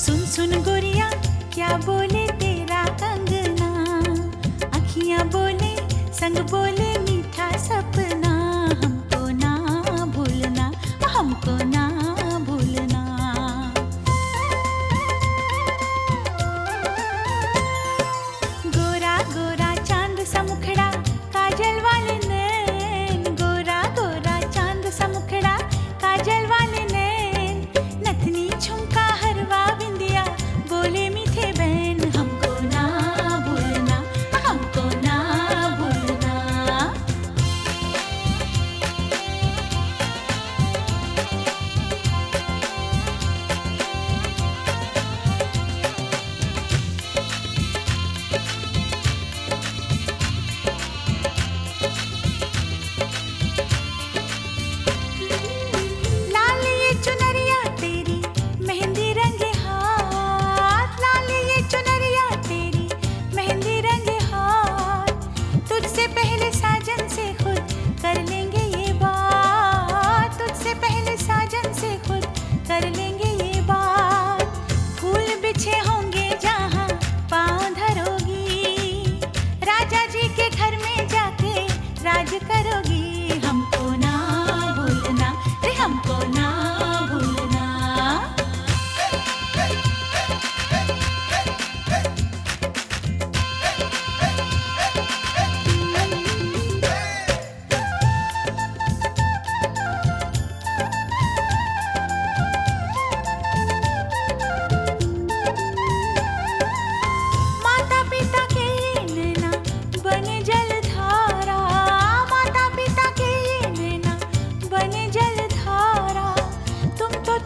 सुन सुन गोरिया क्या बोले तेरा कंगना अखियाँ बोले संग बोले मीठा सपना।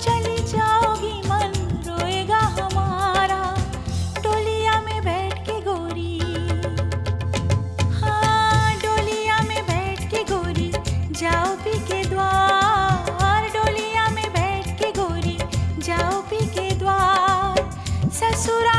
चली जाओगी, मन रोएगा हमारा। डोलिया में बैठ के गोरी। हाँ डोलिया में बैठ के गोरी, जाओ पी के द्वार। डोलिया में बैठ के गोरी, जाओ पी के द्वार। ससुरा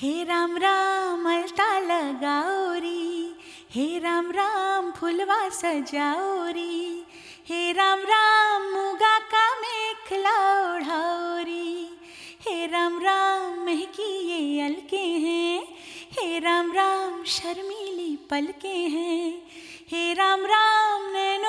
हे राम राम अलता लगाओरी, हे राम राम फुलवा सजाओरी, हे राम राम मुगा का मेखला ओढ़ाओ हे राम राम महकी ये अलके हैं, हे राम राम शर्मीली पलके हैं, हे राम राम नैनो